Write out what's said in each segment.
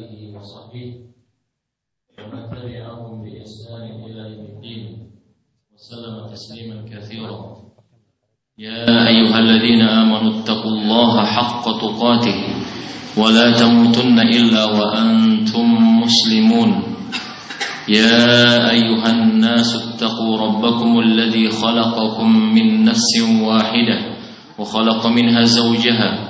آله وصحبه ومن تبعهم بإحسان إلى يوم الدين. وسلم تسليما كثيرا. يا أيها الذين آمنوا اتقوا الله حق تقاته ولا تموتن إلا وأنتم مسلمون. يا أيها الناس اتقوا ربكم الذي خلقكم من نفس واحدة وخلق منها زوجها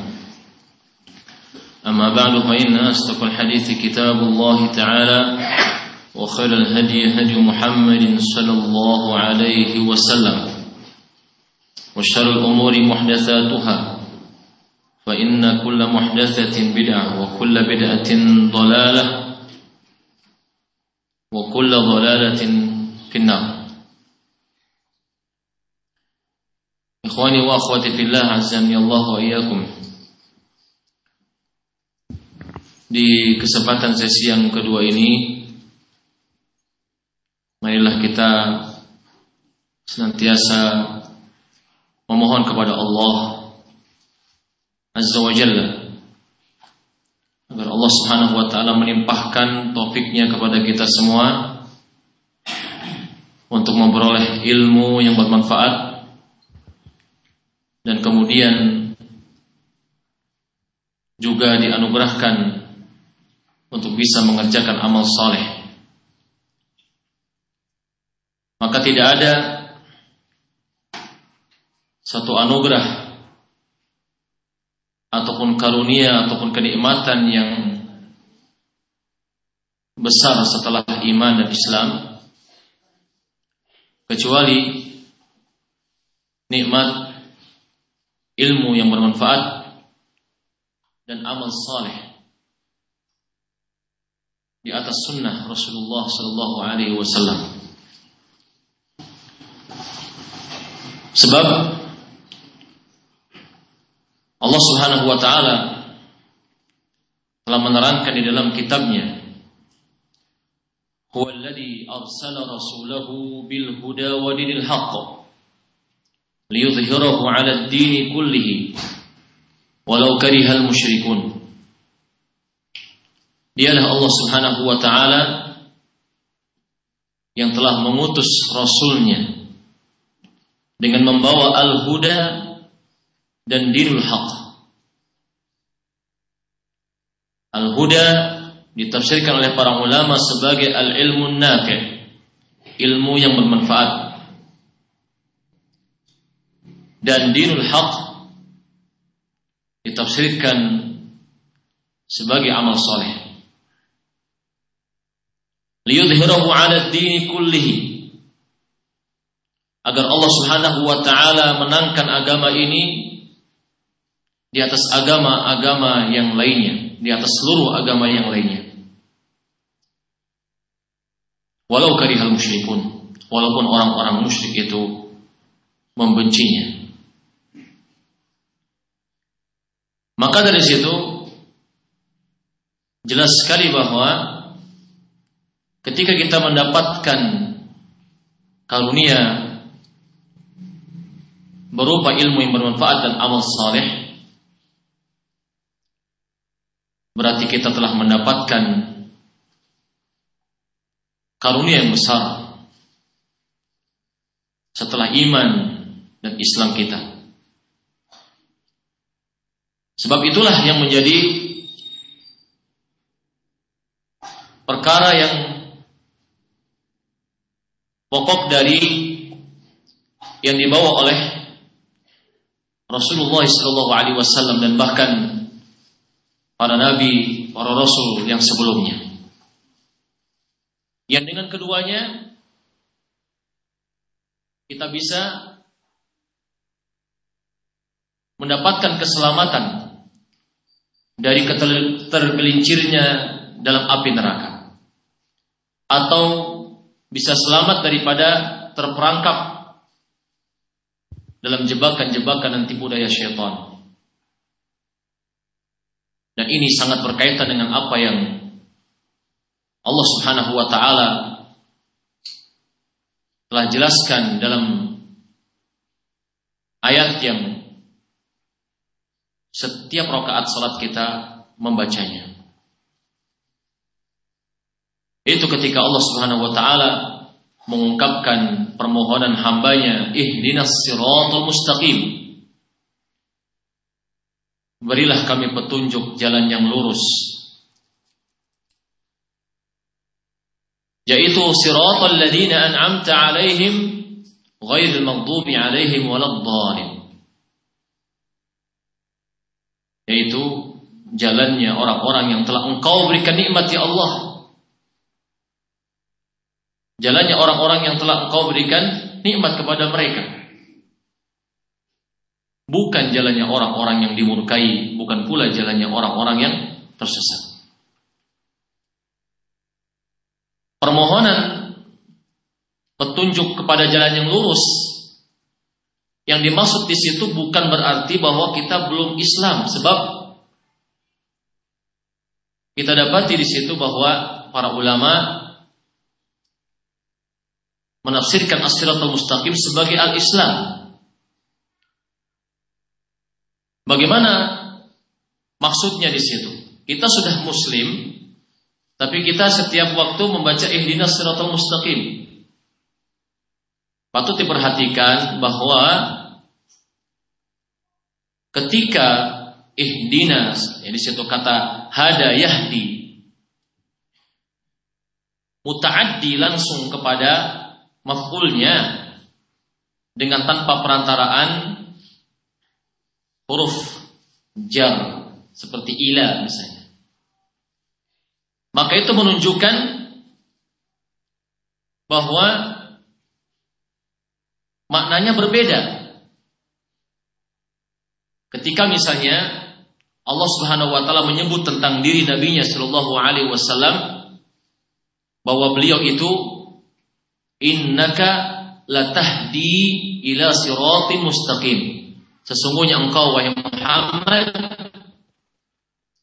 أما بعد فإن أصدق الحديث كتاب الله تعالى وخير الهدي هدي محمد صلى الله عليه وسلم. وشر الأمور محدثاتها فإن كل محدثة بدعة وكل بدعة ضلالة وكل ضلالة في النار. إخواني وأخواتي في الله عزني الله وإياكم. Di kesempatan sesi yang kedua ini Marilah kita Senantiasa Memohon kepada Allah Azza wa Jalla Agar Allah subhanahu wa ta'ala menimpahkan taufiknya kepada kita semua Untuk memperoleh ilmu yang bermanfaat Dan kemudian Juga dianugerahkan untuk bisa mengerjakan amal saleh. Maka tidak ada satu anugerah ataupun karunia ataupun kenikmatan yang besar setelah iman dan Islam kecuali nikmat ilmu yang bermanfaat dan amal saleh di atas sunnah Rasulullah Sallallahu Alaihi Wasallam. Sebab Allah Subhanahu Wa Taala telah menerangkan di dalam kitabnya هو الذي أرسل رسوله بالهدى ودين الحق ليظهره على الدين كله ولو كره المشركون Dialah Allah Subhanahu wa taala yang telah mengutus rasulnya dengan membawa al-huda dan dinul haq. Al-huda ditafsirkan oleh para ulama sebagai al-ilmu nafi', ilmu yang bermanfaat. Dan dinul haq ditafsirkan sebagai amal soleh liyudhhirahu 'ala dini kullihi agar Allah Subhanahu wa taala menangkan agama ini di atas agama-agama yang lainnya, di atas seluruh agama yang lainnya. Walau karihal musyrikun, walaupun orang-orang musyrik itu membencinya. Maka dari situ jelas sekali bahwa Ketika kita mendapatkan karunia berupa ilmu yang bermanfaat dan amal saleh, berarti kita telah mendapatkan karunia yang besar setelah iman dan Islam kita. Sebab itulah yang menjadi perkara yang pokok dari yang dibawa oleh Rasulullah Sallallahu Alaihi Wasallam dan bahkan para nabi, para rasul yang sebelumnya. Yang dengan keduanya kita bisa mendapatkan keselamatan dari tergelincirnya dalam api neraka atau bisa selamat daripada terperangkap dalam jebakan-jebakan dan tipu daya syaitan. Dan ini sangat berkaitan dengan apa yang Allah Subhanahu wa taala telah jelaskan dalam ayat yang setiap rakaat salat kita membacanya. Itu ketika Allah Subhanahu wa taala mengungkapkan permohonan hambanya, ihdinas siratal mustaqim. Berilah kami petunjuk jalan yang lurus. Yaitu siratal ladzina an'amta 'alaihim ghairil maghdubi 'alaihim waladdallin. Yaitu jalannya orang-orang yang telah engkau berikan nikmat ya Allah Jalannya orang-orang yang telah engkau berikan nikmat kepada mereka. Bukan jalannya orang-orang yang dimurkai, bukan pula jalannya orang-orang yang tersesat. Permohonan petunjuk kepada jalan yang lurus yang dimaksud di situ bukan berarti bahwa kita belum Islam sebab kita dapati di situ bahwa para ulama menafsirkan as-siratal mustaqim sebagai al-Islam. Bagaimana maksudnya di situ? Kita sudah muslim, tapi kita setiap waktu membaca ihdinas siratal mustaqim. Patut diperhatikan bahwa ketika ihdinas, yang di situ kata hada yahdi, mutaaddi langsung kepada maf'ulnya dengan tanpa perantaraan huruf jar seperti ila misalnya. Maka itu menunjukkan bahwa maknanya berbeda. Ketika misalnya Allah Subhanahu wa taala menyebut tentang diri nabinya sallallahu alaihi wasallam bahwa beliau itu innaka latahdi ila siratim mustaqim. Sesungguhnya engkau wahai Muhammad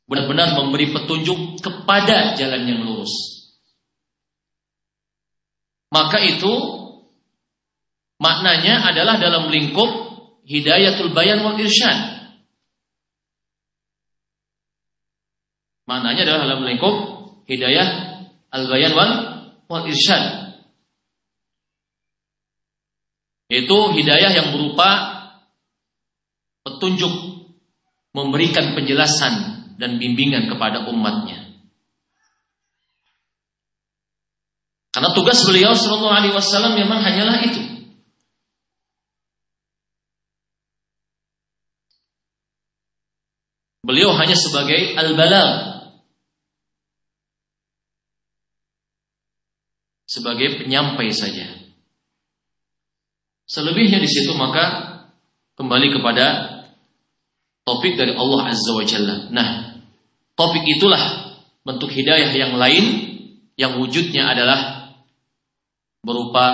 benar-benar memberi petunjuk kepada jalan yang lurus. Maka itu maknanya adalah dalam lingkup hidayatul bayan wal irsyad. Maknanya adalah dalam lingkup hidayah al-bayan wal wal irsyad. Itu hidayah yang berupa petunjuk memberikan penjelasan dan bimbingan kepada umatnya. Karena tugas beliau Shallallahu Alaihi Wasallam memang hanyalah itu. Beliau hanya sebagai al-balagh sebagai penyampai saja. Selebihnya di situ maka kembali kepada topik dari Allah Azza wa Jalla. Nah, topik itulah bentuk hidayah yang lain yang wujudnya adalah berupa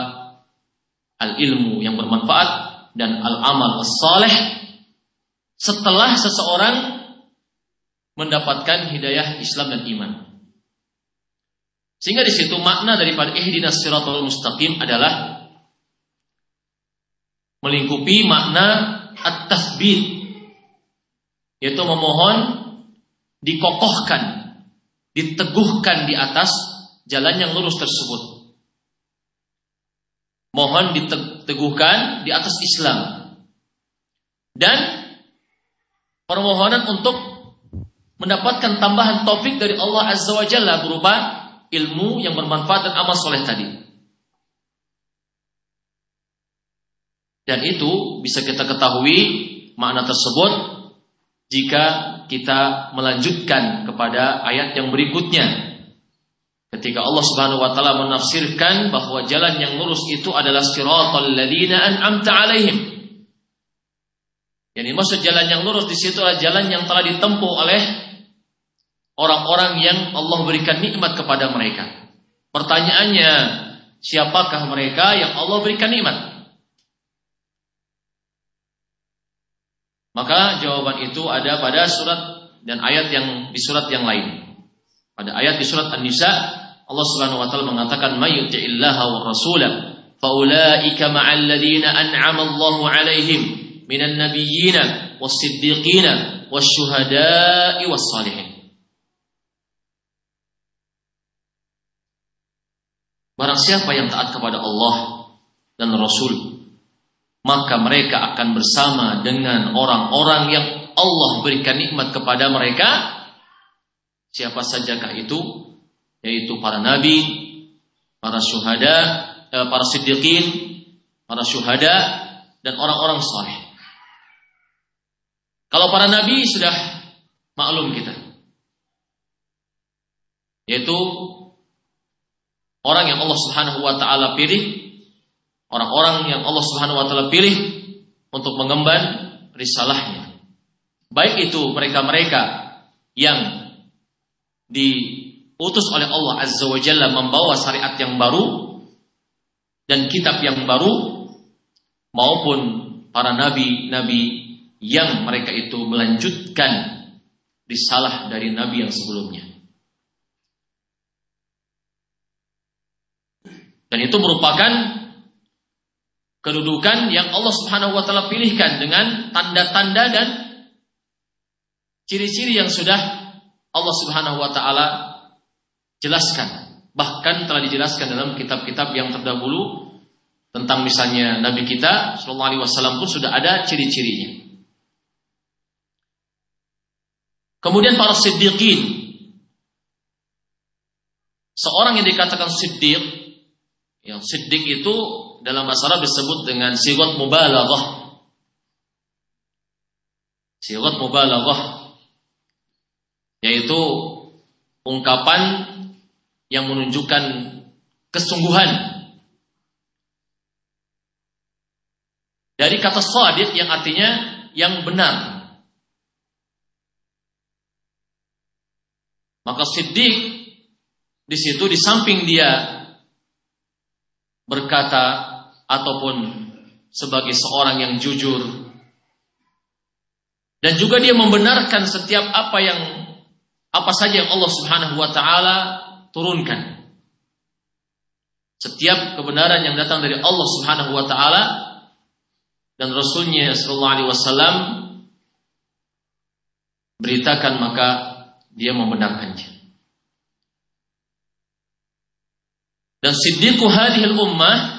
al-ilmu yang bermanfaat dan al-amal saleh setelah seseorang mendapatkan hidayah Islam dan iman. Sehingga di situ makna daripada ihdinas siratal mustaqim adalah melingkupi makna at-tasbih yaitu memohon dikokohkan, diteguhkan di atas jalan yang lurus tersebut. Mohon diteguhkan di atas Islam. Dan permohonan untuk mendapatkan tambahan topik dari Allah Azza wa Jalla berupa ilmu yang bermanfaat dan amal soleh tadi. Dan itu bisa kita ketahui makna tersebut jika kita melanjutkan kepada ayat yang berikutnya. Ketika Allah Subhanahu wa taala menafsirkan bahwa jalan yang lurus itu adalah siratal ladzina an'amta alaihim. Yang maksud jalan yang lurus di situ adalah jalan yang telah ditempuh oleh orang-orang yang Allah berikan nikmat kepada mereka. Pertanyaannya, siapakah mereka yang Allah berikan nikmat? Maka jawaban itu ada pada surat dan ayat yang di surat yang lain. Pada ayat di surat An-Nisa Allah Subhanahu wa taala mengatakan may yuti'illaha wa rasulah faulaika ma'al ladzina an'ama Allahu 'alaihim minan nabiyyina was-siddiqina wasyuhada'i was-salihin. Barang siapa yang taat kepada Allah dan Rasul, maka mereka akan bersama dengan orang-orang yang Allah berikan nikmat kepada mereka. Siapa sajakah itu? Yaitu para nabi, para syuhada, eh, para siddiqin, para syuhada, dan orang-orang saleh. Kalau para nabi sudah maklum kita. Yaitu orang yang Allah Subhanahu wa taala pilih, orang-orang yang Allah Subhanahu wa taala pilih untuk mengemban risalahnya. Baik itu mereka-mereka yang diutus oleh Allah Azza wa Jalla membawa syariat yang baru dan kitab yang baru maupun para nabi-nabi yang mereka itu melanjutkan risalah dari nabi yang sebelumnya. Dan itu merupakan kedudukan yang Allah Subhanahu wa taala pilihkan dengan tanda-tanda dan ciri-ciri yang sudah Allah Subhanahu wa taala jelaskan. Bahkan telah dijelaskan dalam kitab-kitab yang terdahulu tentang misalnya Nabi kita Shallallahu Alaihi Wasallam pun sudah ada ciri-cirinya. Kemudian para siddiqin. Seorang yang dikatakan siddiq yang siddiq itu dalam bahasa Arab disebut dengan sigat mubalaghah. Sigat mubalaghah yaitu ungkapan yang menunjukkan kesungguhan dari kata sadiq yang artinya yang benar. Maka siddiq di situ di samping dia berkata ataupun sebagai seorang yang jujur dan juga dia membenarkan setiap apa yang apa saja yang Allah Subhanahu wa taala turunkan. Setiap kebenaran yang datang dari Allah Subhanahu wa taala dan Rasulnya sallallahu alaihi wasallam beritakan maka dia membenarkannya. Dan siddiqu hadhil ummah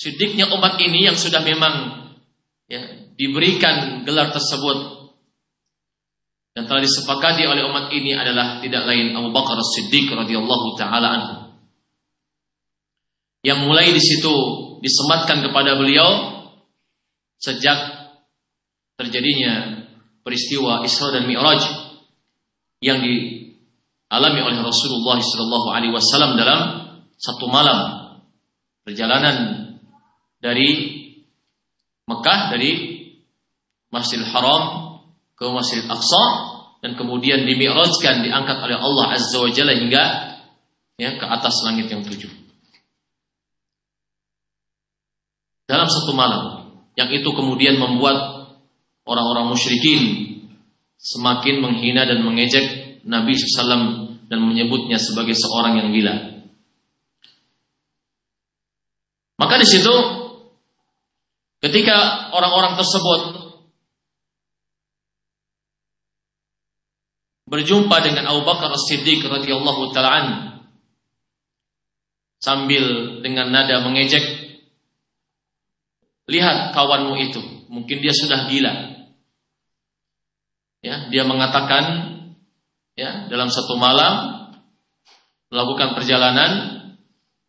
siddiqnya umat ini yang sudah memang ya, diberikan gelar tersebut dan telah disepakati oleh umat ini adalah tidak lain Abu Bakar As-Siddiq radhiyallahu taala anhu. Yang mulai di situ disematkan kepada beliau sejak terjadinya peristiwa Isra dan Mi'raj yang dialami oleh Rasulullah sallallahu alaihi wasallam dalam satu malam perjalanan dari Mekah dari Masjidil Haram ke Masjidil Aqsa dan kemudian dimi'rajkan diangkat oleh Allah Azza wa Jalla hingga ya ke atas langit yang tujuh. Dalam satu malam yang itu kemudian membuat orang-orang musyrikin semakin menghina dan mengejek Nabi SAW dan menyebutnya sebagai seorang yang gila. Maka di situ ketika orang-orang tersebut berjumpa dengan Abu Bakar As-Siddiq radhiyallahu taala sambil dengan nada mengejek lihat kawanmu itu mungkin dia sudah gila. Ya dia mengatakan ya dalam satu malam melakukan perjalanan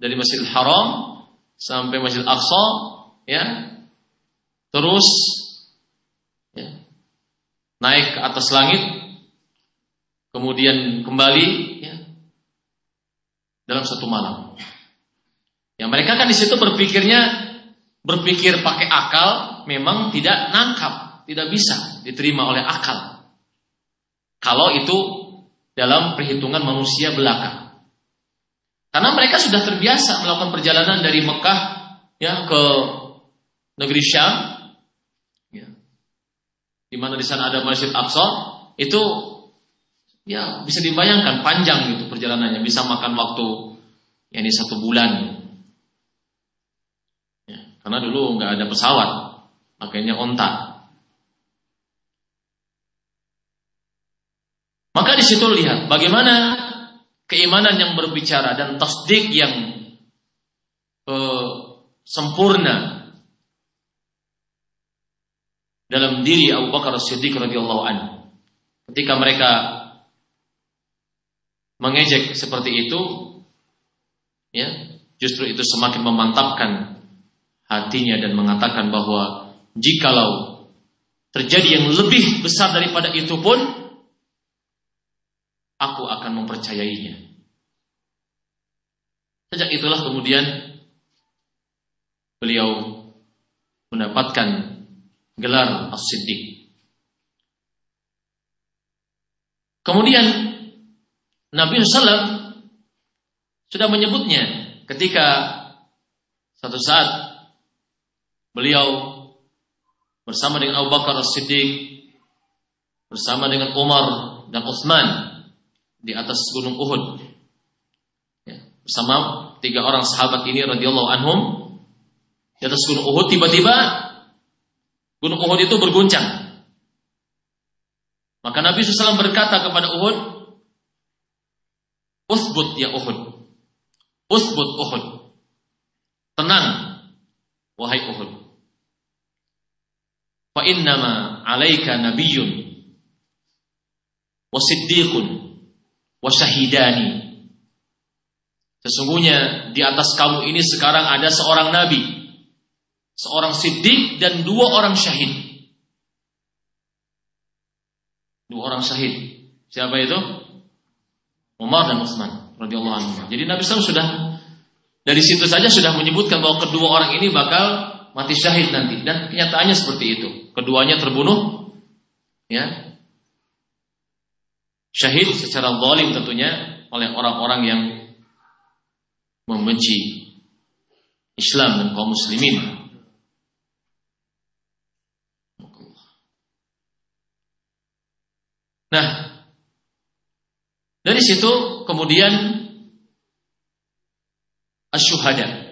dari Masjidil Haram sampai Masjid Aqsa ya terus ya, naik ke atas langit kemudian kembali ya, dalam satu malam. Ya mereka kan di situ berpikirnya berpikir pakai akal memang tidak nangkap, tidak bisa diterima oleh akal. Kalau itu dalam perhitungan manusia belaka. Karena mereka sudah terbiasa melakukan perjalanan dari Mekah ya ke negeri Syam, ya, di mana di sana ada Masjid Aqsa, itu ya bisa dibayangkan panjang gitu perjalanannya, bisa makan waktu ya ini satu bulan. Ya, karena dulu nggak ada pesawat, makanya onta. Maka di situ lihat bagaimana keimanan yang berbicara dan tasdik yang uh, sempurna dalam diri Abu Bakar As-Siddiq radhiyallahu anhu. Ketika mereka mengejek seperti itu, ya, justru itu semakin memantapkan hatinya dan mengatakan bahwa jikalau terjadi yang lebih besar daripada itu pun aku akan mempercayainya. Sejak itulah kemudian beliau mendapatkan gelar As-Siddiq. Kemudian Nabi SAW sudah menyebutnya ketika satu saat beliau bersama dengan Abu Bakar As-Siddiq bersama dengan Umar dan Uthman di atas gunung Uhud. Ya, bersama tiga orang sahabat ini radhiyallahu anhum di atas gunung Uhud tiba-tiba gunung Uhud itu berguncang. Maka Nabi SAW berkata kepada Uhud, Usbut ya Uhud. Usbut Uhud. Tenang, wahai Uhud. Fa innama alaika nabiyyun wa siddiqun wasyahidani. Sesungguhnya di atas kamu ini sekarang ada seorang nabi, seorang siddiq dan dua orang syahid. Dua orang syahid. Siapa itu? Umar dan Utsman radhiyallahu anhu. Jadi Nabi SAW sudah dari situ saja sudah menyebutkan bahwa kedua orang ini bakal mati syahid nanti dan kenyataannya seperti itu. Keduanya terbunuh ya syahid secara zalim tentunya oleh orang-orang yang membenci Islam dan kaum muslimin. Nah, dari situ kemudian asyuhada.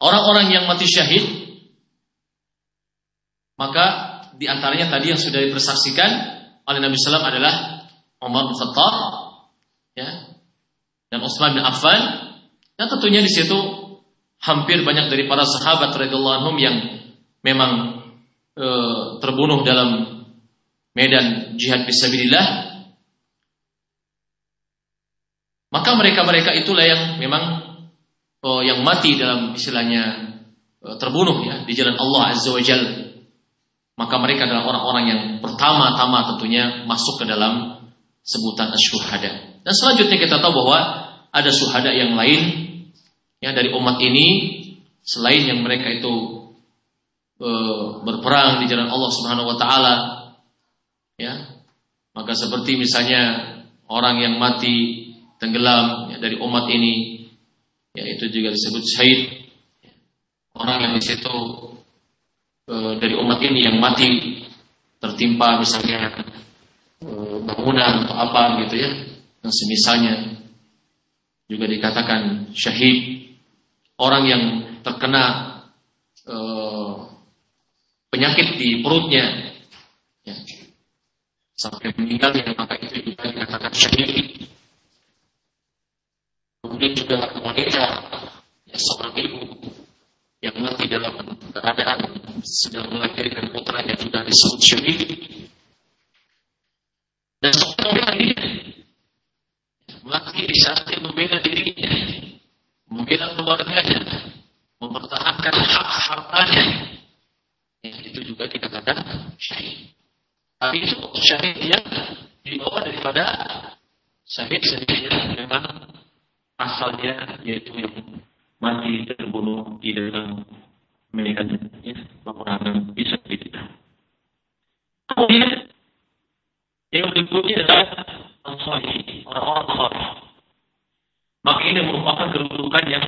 Orang-orang yang mati syahid maka di antaranya tadi yang sudah dipersaksikan oleh Nabi Sallam adalah Umar bin Khattab, ya, dan Utsman bin Affan, dan tentunya di situ hampir banyak dari para sahabat radhiyallahu anhum yang memang e, terbunuh dalam medan jihad fisabilillah. Maka mereka-mereka itulah yang memang oh, yang mati dalam istilahnya e, terbunuh ya di jalan Allah Azza wa maka mereka adalah orang-orang yang pertama-tama tentunya masuk ke dalam sebutan asyuhada. Dan selanjutnya kita tahu bahwa ada syuhada yang lain ya dari umat ini selain yang mereka itu e, berperang di jalan Allah Subhanahu wa taala ya. Maka seperti misalnya orang yang mati tenggelam ya, dari umat ini ya itu juga disebut syahid. Orang yang di situ e, dari umat ini yang mati tertimpa misalnya e, bangunan atau apa gitu ya dan semisalnya juga dikatakan syahid orang yang terkena e, penyakit di perutnya ya, sampai meninggal ya maka itu juga dikatakan syahid. Kemudian juga wanita ya, seorang ibu yang mati dalam keadaan sedang melahirkan putranya sudah disebut syahid. Dan seorang dirinya mati di saat dia membela dirinya membela keluarganya mempertahankan hak hartanya ya, itu juga dikatakan syahid tapi itu syahid yang dibawa daripada syahid sendiri memang asalnya yaitu yang mati terbunuh di dalam medan ya, peperangan bisa tidak. Kemudian yang berikutnya adalah orang-orang Ansari. Maka ini merupakan kedudukan yang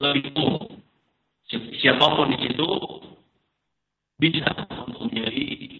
lebih umum. Siapa pun di situ bisa untuk menjadi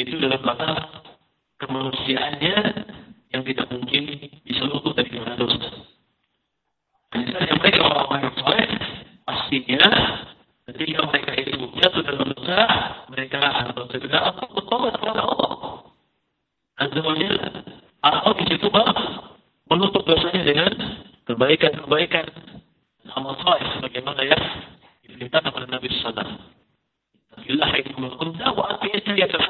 itu dalam mata kemanusiaannya yang tidak mungkin bisa luput dari dosa. Hanya saja mereka orang-orang yang soleh, pastinya ketika mereka itu jatuh dalam dosa, mereka atau segera bertobat kepada Allah. Azza wa Atau di situ menutup dosanya dengan kebaikan-kebaikan amal soleh sebagaimana ya diperintahkan oleh Nabi Sallallahu Alaihi Wasallam. Bismillahirrahmanirrahim. Wa atiyatiyatah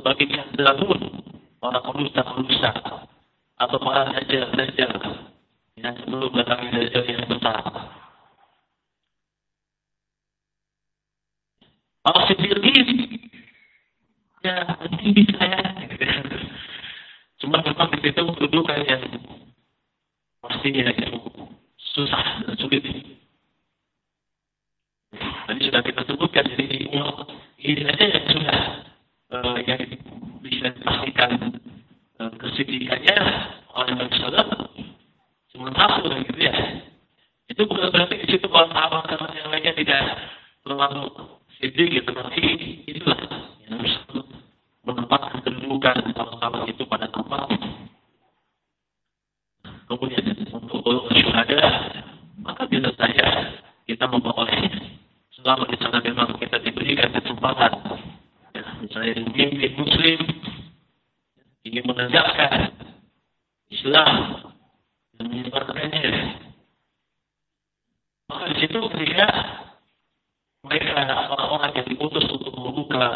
sebagai kadzabun para penusta-penusta atau para dajjal-dajjal yang sebelum datangnya dajjal yang besar. Kalau Siddiqin ya tinggi saya cuma memang di situ kedudukan yang pastinya itu susah dan sulit. Tadi sudah kita sebutkan jadi ini saja yang sudah uh, yang bisa dipastikan uh, kesiddiqannya oleh Nabi Sallam cuma satu gitu ya. Itu bukan berarti di situ kalau sahabat yang lainnya tidak terlalu siddiq gitu tapi itulah yang harus menempatkan kedudukan sahabat itu pada tempat. Kemudian untuk syuhada maka bisa saja kita memperolehnya selama di sana memang kita diberikan kesempatan misalnya memimpin muslim ingin menegakkan Islam dan menyebarkannya. Maka di situ ketika mereka orang-orang yang diputus untuk membuka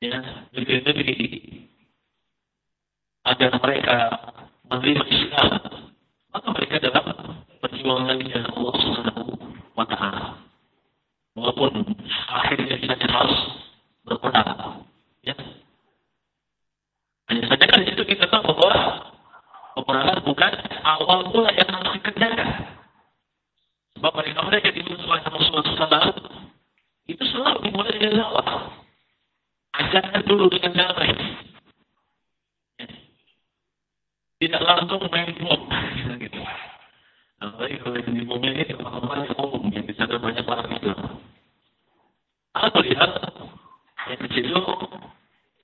ya negeri-negeri agar mereka menerima Islam maka mereka dalam perjuangannya Allah Subhanahu wa taala. Walaupun akhirnya kita harus berperang. Ya. Hanya saja kan di situ kita tahu bahwa peperangan bukan awal pula yang harus dikerjakan. Sebab mereka mereka di oleh Rasulullah SAW itu selalu dimulai dengan dakwah. Ajarkan dulu dengan damai. Ya. Tidak langsung main bom. gitu. Apalagi kalau yang di bumi ini banyak umum yang bisa banyak orang Islam. Aku lihat yang di situ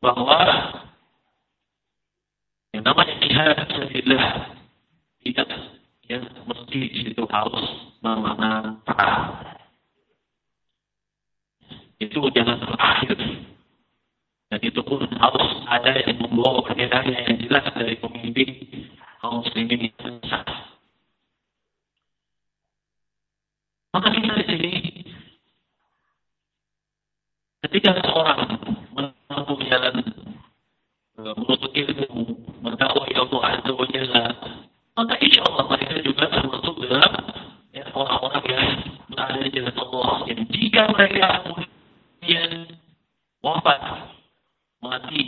bahwa yang namanya jihad sabilillah tidak yang mesti di situ harus bermakna perang. Itu jangan terakhir. Dan itu pun harus ada yang membawa kendaraan yang jelas dari pemimpin kaum muslimin yang sah. Maka kita di sini ketika seorang menempuh jalan e, menuntut ilmu, mendakwai Allah Azza wa Jalla, maka insya Allah mereka juga termasuk dalam ya, orang-orang yang berada di jalan Allah. Yang jika mereka kemudian wafat mati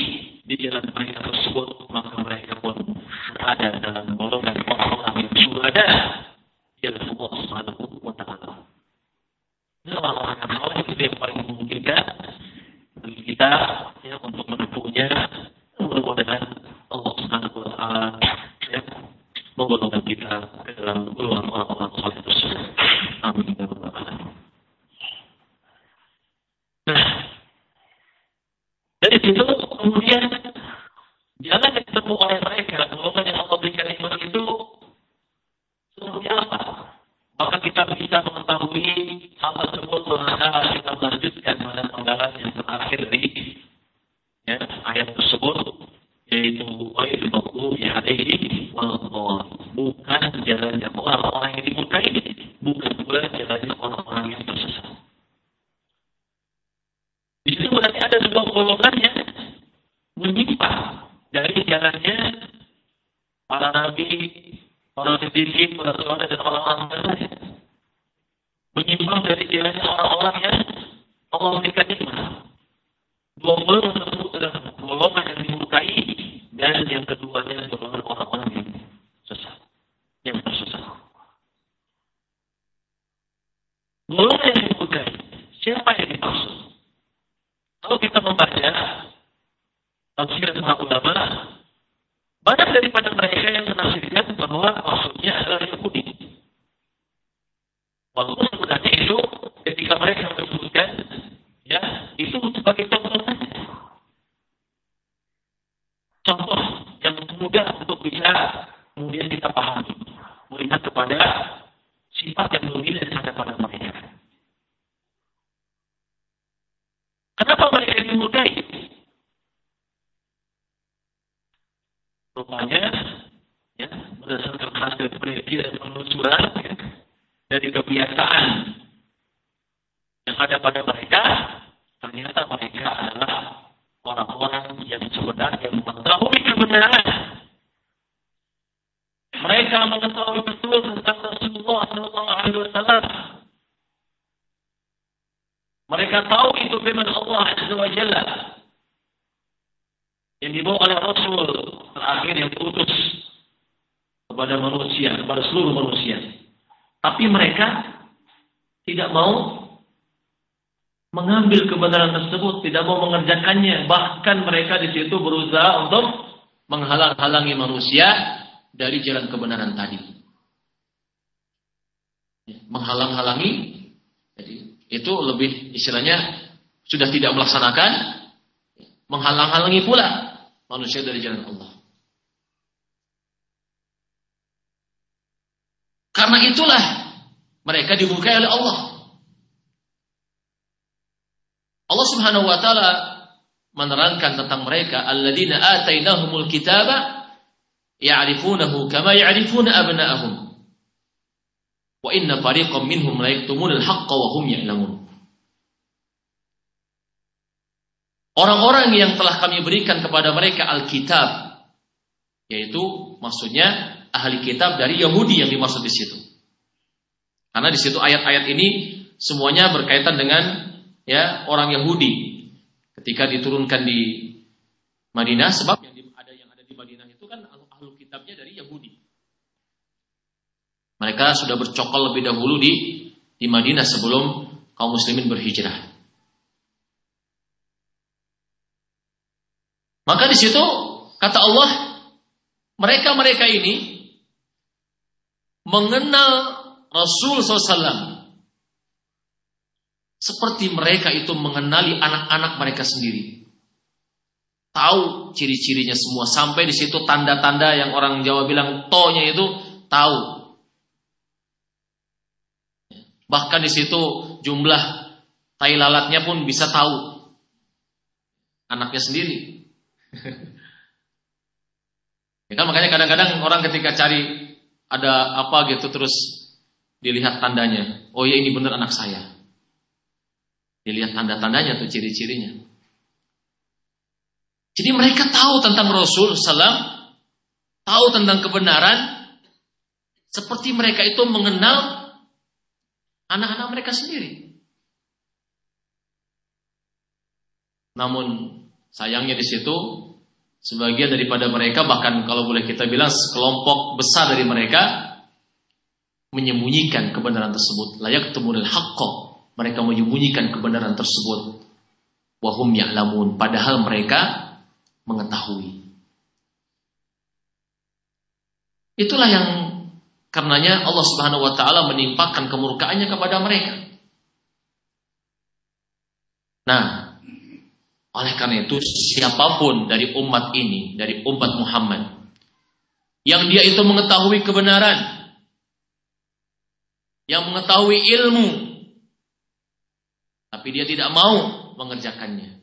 di jalan mereka tersebut, maka mereka pun ada dalam golongan orang-orang yang syuhada ialah Allah Subhanahu wa taala. Ini orang-orang yang paling memungkinkan bagi kita ya untuk mendukungnya mudah-mudahan Allah Subhanahu wa taala ya menggolongkan kita ke dalam golongan orang-orang saleh tersebut. Amin ya rabbal alamin. Nah, dari situ kemudian Jangan ketemu oleh mereka golongan yang Allah berikan iman itu seperti apa. Maka kita bisa mengetahui hal tersebut setelah kita melanjutkan pada penggalan yang terakhir dari ya, ayat tersebut yaitu wa'il maghdubi alaihi wal bukan jalannya orang-orang yang dimurkai bukan pula jalannya orang-orang yang tersesat. Di sini berarti ada sebuah golongan yang menyimpang dari jalannya para nabi, para siddiqin, para sahabat dan orang-orang lain. Menyimpang dari jalannya orang-orang yang Allah memberikan nikmat. Dua golongan tersebut adalah golongan yang dimurkai dan yang keduanya golongan orang-orang yang sesat, yang tersesat. Yang dimurkai, siapa yang dimaksud? Kalau kita membaca tafsir para ulama, banyak daripada mereka yang menafsirkan bahwa maksudnya adalah Yahudi. Walaupun sebenarnya itu ketika mereka menyebutkan, ya itu sebagai contoh. Contoh yang mudah untuk bisa kemudian kita pahami, melihat kepada sifat yang dominan ada pada mereka. Kenapa mereka dimudahi? Rupanya, ya, berdasarkan hasil penelitian dan penelusuran ya, dari kebiasaan yang ada pada mereka, ternyata mereka adalah orang-orang yang sebenarnya mengetahui kebenaran. Mereka mengetahui betul tentang Rasulullah SAW. Mereka tahu itu firman Allah Azza wa Jalla yang dibawa oleh Rasul terakhir yang diutus kepada manusia, kepada seluruh manusia. Tapi mereka tidak mau mengambil kebenaran tersebut, tidak mau mengerjakannya. Bahkan mereka di situ berusaha untuk menghalang-halangi manusia dari jalan kebenaran tadi. Menghalang-halangi, itu lebih istilahnya sudah tidak melaksanakan, menghalang-halangi pula manusia dari jalan Allah. Karena itulah mereka dimurkai oleh Allah. Allah Subhanahu wa taala menerangkan tentang mereka alladzina atainahumul kitaba ya'rifunahu kama ya'rifuna abna'ahum. Wa inna fariqam minhum la yaktumunal haqqa wa hum ya'lamun. Orang-orang yang telah kami berikan kepada mereka Alkitab, yaitu maksudnya ahli kitab dari Yahudi yang dimaksud di situ. Karena di situ ayat-ayat ini semuanya berkaitan dengan ya orang Yahudi ketika diturunkan di Madinah sebab yang ada yang ada di Madinah itu kan ahli kitabnya dari Yahudi. Mereka sudah bercokol lebih dahulu di di Madinah sebelum kaum muslimin berhijrah. Maka di situ kata Allah, mereka-mereka ini mengenal Rasul SAW seperti mereka itu mengenali anak-anak mereka sendiri. Tahu ciri-cirinya semua sampai di situ tanda-tanda yang orang Jawa bilang tonya itu tahu. Bahkan di situ jumlah tai lalatnya pun bisa tahu anaknya sendiri. ya kan makanya kadang-kadang orang ketika cari ada apa gitu terus dilihat tandanya. Oh ya ini benar anak saya. Dilihat tanda-tandanya tuh ciri-cirinya. Jadi mereka tahu tentang Rasul Salam, tahu tentang kebenaran, seperti mereka itu mengenal anak-anak mereka sendiri. Namun Sayangnya di situ sebagian daripada mereka bahkan kalau boleh kita bilang sekelompok besar dari mereka menyembunyikan kebenaran tersebut. Layak temunil haqqo. Mereka menyembunyikan kebenaran tersebut. Wahum ya'lamun. Padahal mereka mengetahui. Itulah yang karenanya Allah Subhanahu wa taala menimpakan kemurkaannya kepada mereka. Nah, oleh karena itu siapa pun dari umat ini, dari umat Muhammad yang dia itu mengetahui kebenaran, yang mengetahui ilmu, tapi dia tidak mau mengerjakannya.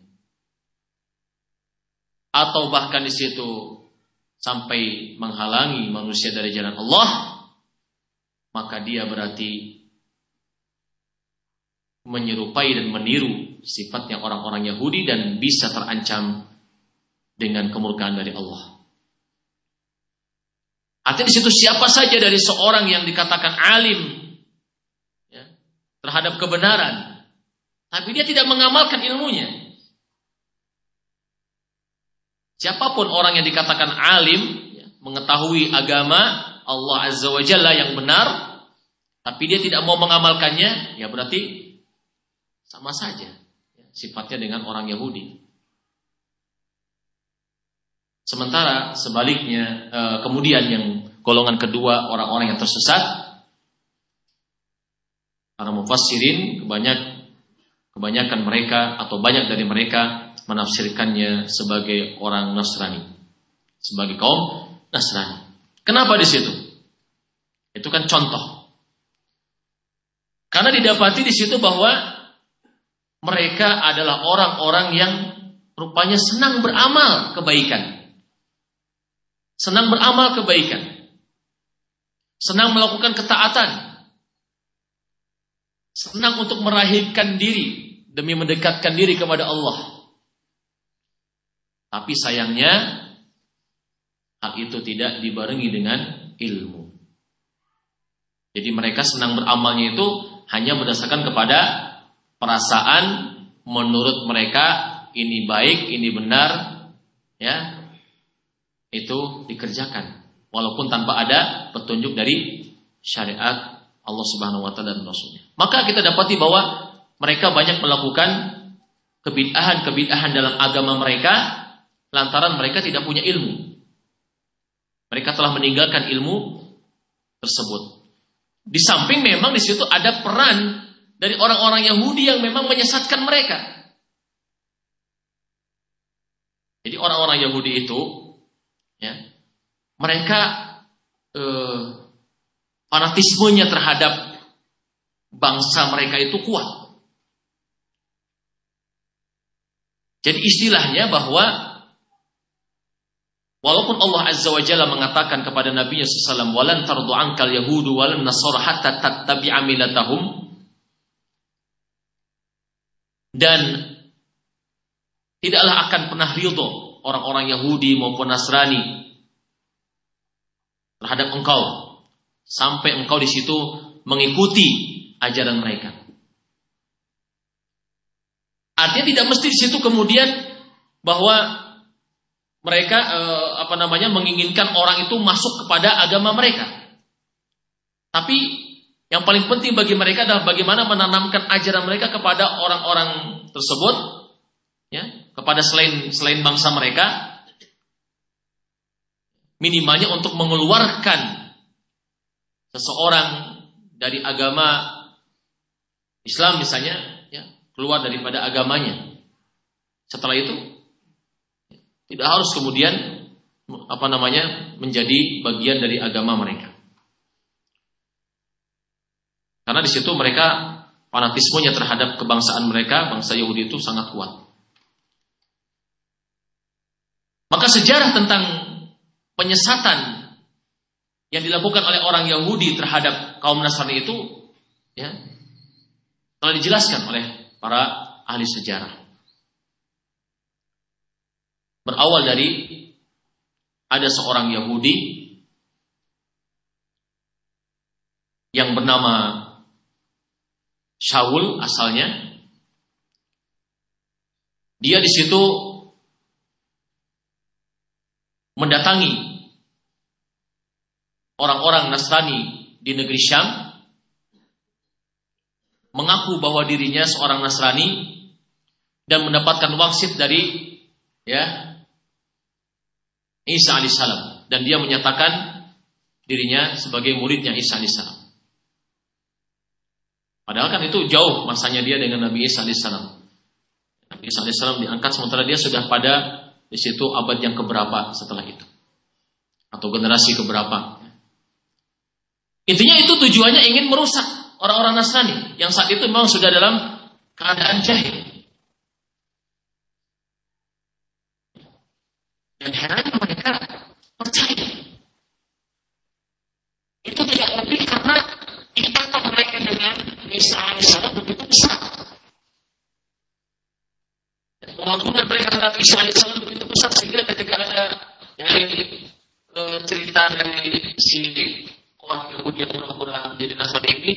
Atau bahkan di situ sampai menghalangi manusia dari jalan Allah, maka dia berarti menyerupai dan meniru sifatnya orang-orang Yahudi dan bisa terancam dengan kemurkaan dari Allah. Artinya di situ siapa saja dari seorang yang dikatakan alim ya, terhadap kebenaran, tapi dia tidak mengamalkan ilmunya. Siapa pun orang yang dikatakan alim, ya, mengetahui agama Allah Azza wa Jalla yang benar, tapi dia tidak mau mengamalkannya, ya berarti sama saja ya, sifatnya dengan orang Yahudi. Sementara sebaliknya e, kemudian yang golongan kedua orang-orang yang tersesat para mufassirin kebanyak kebanyakan mereka atau banyak dari mereka menafsirkannya sebagai orang Nasrani, sebagai kaum Nasrani. Kenapa di situ? Itu kan contoh. Karena didapati di situ bahwa mereka adalah orang-orang yang rupanya senang beramal kebaikan. Senang beramal kebaikan. Senang melakukan ketaatan. Senang untuk merahibkan diri demi mendekatkan diri kepada Allah. Tapi sayangnya hal itu tidak dibarengi dengan ilmu. Jadi mereka senang beramalnya itu hanya berdasarkan kepada perasaan menurut mereka ini baik, ini benar, ya, itu dikerjakan. Walaupun tanpa ada petunjuk dari syariat Allah Subhanahu wa taala dan Rasulnya. Maka kita dapati bahwa mereka banyak melakukan kebid'ahan-kebid'ahan dalam agama mereka lantaran mereka tidak punya ilmu. Mereka telah meninggalkan ilmu tersebut. Di samping memang di situ ada peran dari orang-orang Yahudi yang memang menyesatkan mereka. Jadi orang-orang Yahudi itu, ya, mereka eh, fanatismenya terhadap bangsa mereka itu kuat. Jadi istilahnya bahwa Walaupun Allah Azza wa Jalla mengatakan kepada Nabi SAW, "Walan tardu ankal yahudu walan nasara hatta tattabi'a milatahum." Dan tidaklah akan pernah ridho orang-orang Yahudi maupun Nasrani terhadap engkau sampai engkau di situ mengikuti ajaran mereka. Artinya tidak mesti di situ kemudian bahwa mereka eh, apa namanya menginginkan orang itu masuk kepada agama mereka. Tapi yang paling penting bagi mereka adalah bagaimana menanamkan ajaran mereka kepada orang-orang tersebut, ya, kepada selain selain bangsa mereka, minimalnya untuk mengeluarkan seseorang dari agama Islam misalnya, ya, keluar daripada agamanya. Setelah itu, tidak harus kemudian apa namanya menjadi bagian dari agama mereka. Karena di situ mereka fanatismenya terhadap kebangsaan mereka, bangsa Yahudi itu sangat kuat. Maka sejarah tentang penyesatan yang dilakukan oleh orang Yahudi terhadap kaum Nasrani itu ya telah dijelaskan oleh para ahli sejarah. Berawal dari ada seorang Yahudi yang bernama Shaul asalnya. Dia di situ mendatangi orang-orang Nasrani di negeri Syam mengaku bahwa dirinya seorang Nasrani dan mendapatkan wangsit dari ya Isa alaihissalam dan dia menyatakan dirinya sebagai muridnya Isa alaihissalam. Padahal kan itu jauh masanya dia dengan Nabi Isa alaihissalam. Nabi Isa alaihissalam diangkat sementara dia sudah pada di situ abad yang keberapa setelah itu atau generasi keberapa. Intinya itu tujuannya ingin merusak orang-orang Nasrani yang saat itu memang sudah dalam keadaan jahil. Dan heran mereka percaya. Itu tidak lebih karena ikatan mereka dengan Isa alaihissalam begitu besar. Walaupun mereka dengan Isa alaihissalam begitu besar sehingga ketika ada dari uh, cerita dari si orang Yahudi yang pura-pura jadi Nasrani ini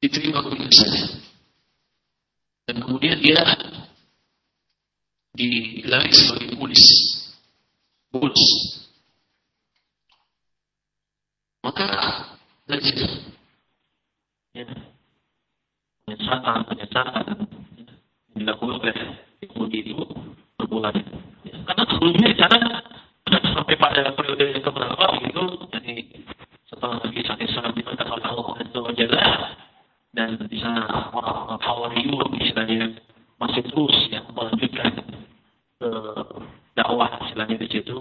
diterima begitu saja. Dan kemudian dia dilari sebagai polis. Bulus. Maka situ ya, yang dilakukan oleh Yahudi itu berbulan. Ya, karena sebelumnya di sana sampai pada periode yang keberapa itu jadi setelah Nabi diangkat oleh Allah wa Jalla dan di sana orang-orang masih terus ya melanjutkan dakwah istilahnya di situ.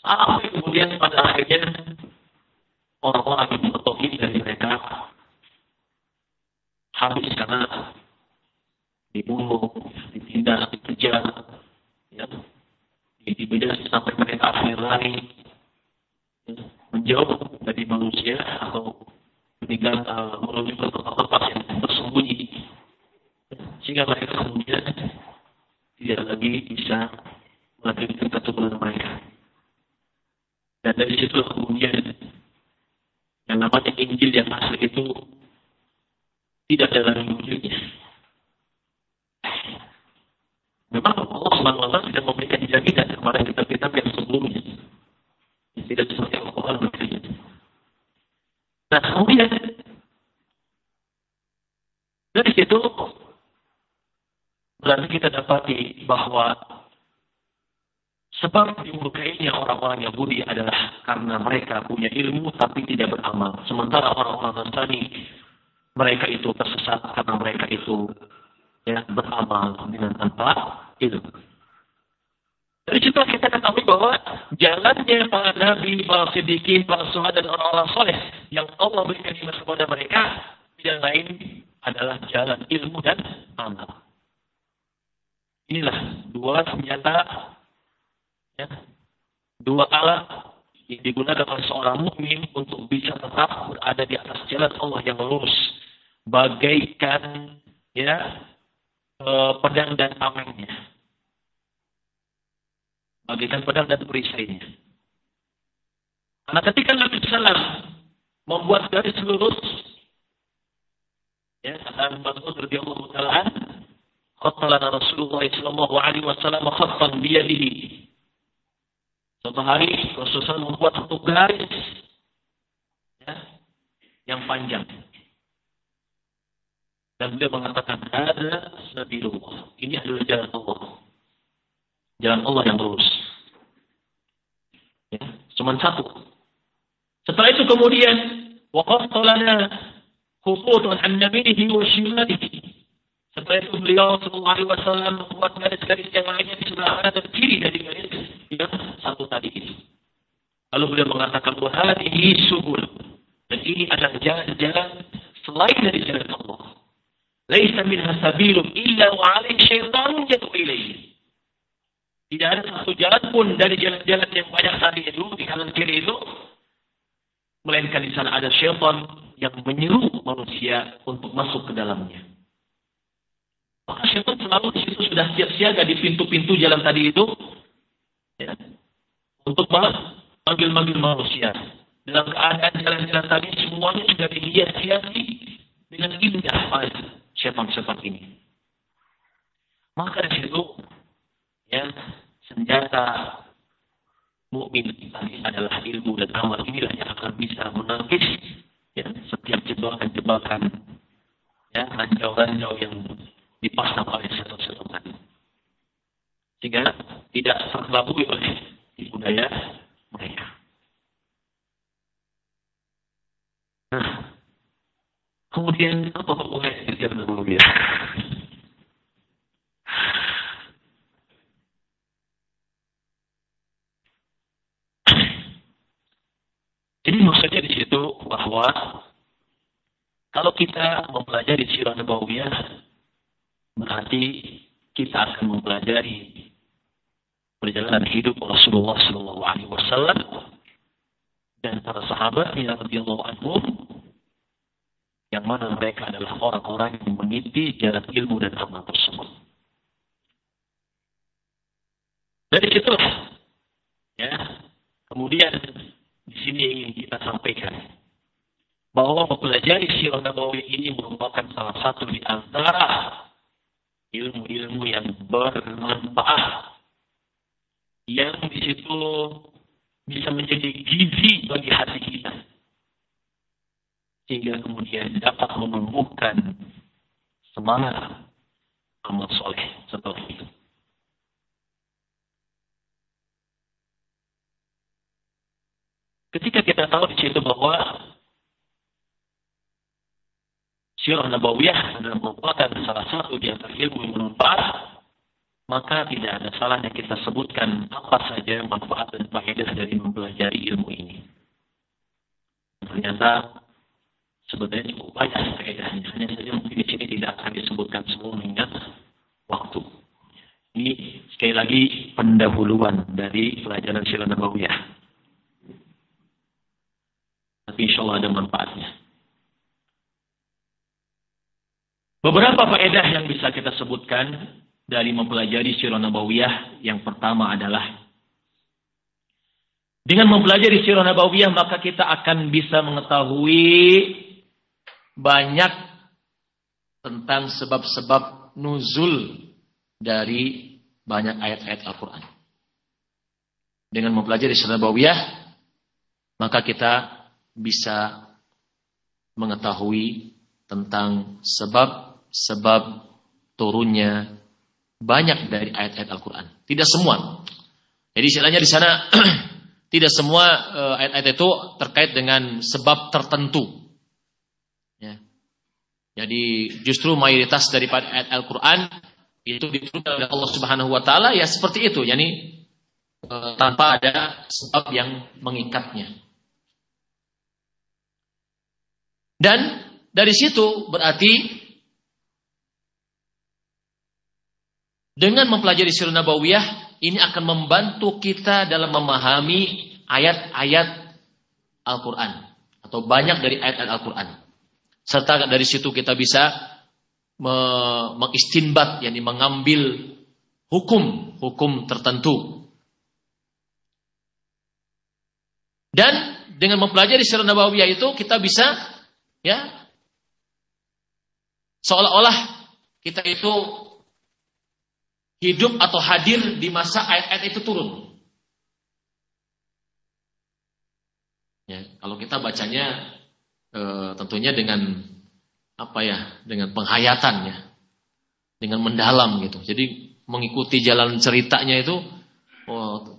Sampai kemudian pada akhirnya orang-orang yang mengetahui dari mereka habis karena dibunuh, ditindak, dikejar, ya, diintimidasi sampai mereka akhir lari menjauh dari manusia atau meninggal uh, menuju ke tempat-tempat yang tersembunyi sehingga mereka kemudian tidak lagi bisa melanjutkan keturunan mereka dan dari situ kemudian yang namanya Injil yang asli itu tidak dalam Injilnya Memang Allah SWT tidak memberikan jaminan kepada kitab-kitab yang sebelumnya. Tidak seperti Al-Quran begitu. Nah, kemudian dari situ berarti kita dapati bahwa sebab dimurkainya orang-orang Yahudi adalah karena mereka punya ilmu tapi tidak beramal. Sementara orang-orang Nasrani mereka itu tersesat karena mereka itu ya beramal dengan tanpa itu. Dari situ kita ketahui bahwa jalannya para nabi, para siddiqin, para suhad dan orang-orang soleh yang Allah berikan kepada mereka tidak lain adalah jalan ilmu dan amal. Inilah dua senjata, ya, dua alat yang digunakan oleh seorang mukmin untuk bisa tetap berada di atas jalan Allah yang lurus, bagaikan ya Eh, pedang dan tamengnya. Bagikan pedang dan perisainya. Karena ketika Nabi Sallam membuat garis lurus, ya, kata Mas'ud radhiyallahu taala khattalana Rasulullah sallallahu alaihi wasallam khattan biyadihi. Suatu hari Rasulullah membuat satu garis ya, yang panjang. Dan beliau mengatakan, ada sabilullah. Ini adalah jalan Allah. Jalan Allah yang lurus. Ya, cuma satu. Setelah itu kemudian, khututun an yaminihi wa shimalihi. Setelah itu beliau sallallahu alaihi wasallam membuat garis-garis yang lainnya di sebelah kanan dan kiri dari garis yang satu tadi itu. Lalu beliau mengatakan bahwa ini subul. Dan ini adalah jalan-jalan selain dari jalan Allah. Laisa minha sabilun illa wa syaitan jatuh ilaihi. Tidak ada satu jalan pun dari jalan-jalan yang banyak tadi itu di kanan kiri itu melainkan di sana ada syaitan yang menyeru manusia untuk masuk ke dalamnya. Maka syaitan selalu di situ sudah siap siaga di pintu-pintu jalan tadi itu ya, untuk manggil-manggil manusia. Dalam keadaan jalan-jalan tadi semuanya sudah dihias-hiasi dengan indah syaitan-syaitan ini. Maka dari situ, ya, senjata mukmin tadi adalah ilmu dan amal inilah yang akan bisa menangkis ya setiap jebakan-jebakan ya ranjau-ranjau yang dipasang oleh setan-setan tadi. Sehingga tidak terkelabui oleh budaya mereka. Nah, kemudian apa hubungannya dengan rububiyah? Jadi maksudnya di situ bahwa kalau kita mempelajari sirah nabawiyah berarti kita akan mempelajari perjalanan hidup Rasulullah Shallallahu Alaihi Wasallam dan para sahabat yang radhiyallahu anhum yang mana mereka adalah orang-orang yang mengikuti jalan ilmu dan amal tersebut. Dari situ, ya, kemudian di sini ingin kita sampaikan bahwa mempelajari sirah nabawi ini merupakan salah satu di antara ilmu-ilmu yang bermanfaat yang di situ bisa menjadi gizi bagi hati kita sehingga kemudian dapat menumbuhkan semangat amal soleh setelah itu. Ketika kita tahu di situ bahwa sirah nabawiyah adalah merupakan salah satu di antara ilmu yang bermanfaat, maka tidak ada salahnya kita sebutkan apa saja manfaat dan faedah dari mempelajari ilmu ini. Ternyata sebenarnya cukup banyak faedahnya. Hanya saja mungkin di sini tidak akan disebutkan semua mengingat waktu. Ini sekali lagi pendahuluan dari pelajaran sila nabawiyah. Tapi insya Allah ada manfaatnya. Beberapa faedah yang bisa kita sebutkan dari mempelajari sirah nabawiyah yang pertama adalah dengan mempelajari sirah nabawiyah maka kita akan bisa mengetahui banyak tentang sebab-sebab nuzul dari banyak ayat-ayat Al-Quran. Dengan mempelajari sirah nabawiyah maka kita bisa mengetahui tentang sebab-sebab turunnya banyak dari ayat-ayat Al-Quran. Tidak semua. Jadi istilahnya di sana tidak semua eh, ayat-ayat itu terkait dengan sebab tertentu. Ya. Jadi justru mayoritas daripada ayat Al-Quran itu diturunkan oleh Allah Subhanahu Wa Taala ya seperti itu. Yani eh, tanpa ada sebab yang mengikatnya. Dan dari situ berarti dengan mempelajari sirah nabawiyah ini akan membantu kita dalam memahami ayat-ayat Al-Quran atau banyak dari ayat-ayat Al-Quran. Serta dari situ kita bisa mengistinbat, yakni mengambil hukum-hukum tertentu. Dan dengan mempelajari sirah nabawiyah itu kita bisa Ya. Seolah-olah kita itu hidup atau hadir di masa ayat-ayat itu turun. Ya, kalau kita bacanya e, tentunya dengan apa ya, dengan penghayatan ya, dengan mendalam gitu. Jadi mengikuti jalan ceritanya itu, oh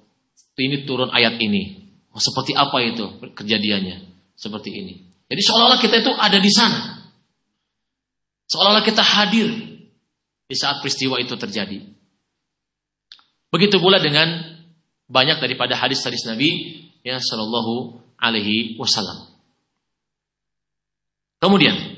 ini turun ayat ini. Oh, seperti apa itu kejadiannya? Seperti ini. Jadi seolah-olah kita itu ada di sana. Seolah-olah kita hadir di saat peristiwa itu terjadi. Begitu pula dengan banyak daripada hadis-hadis Nabi ya sallallahu alaihi wasallam. Kemudian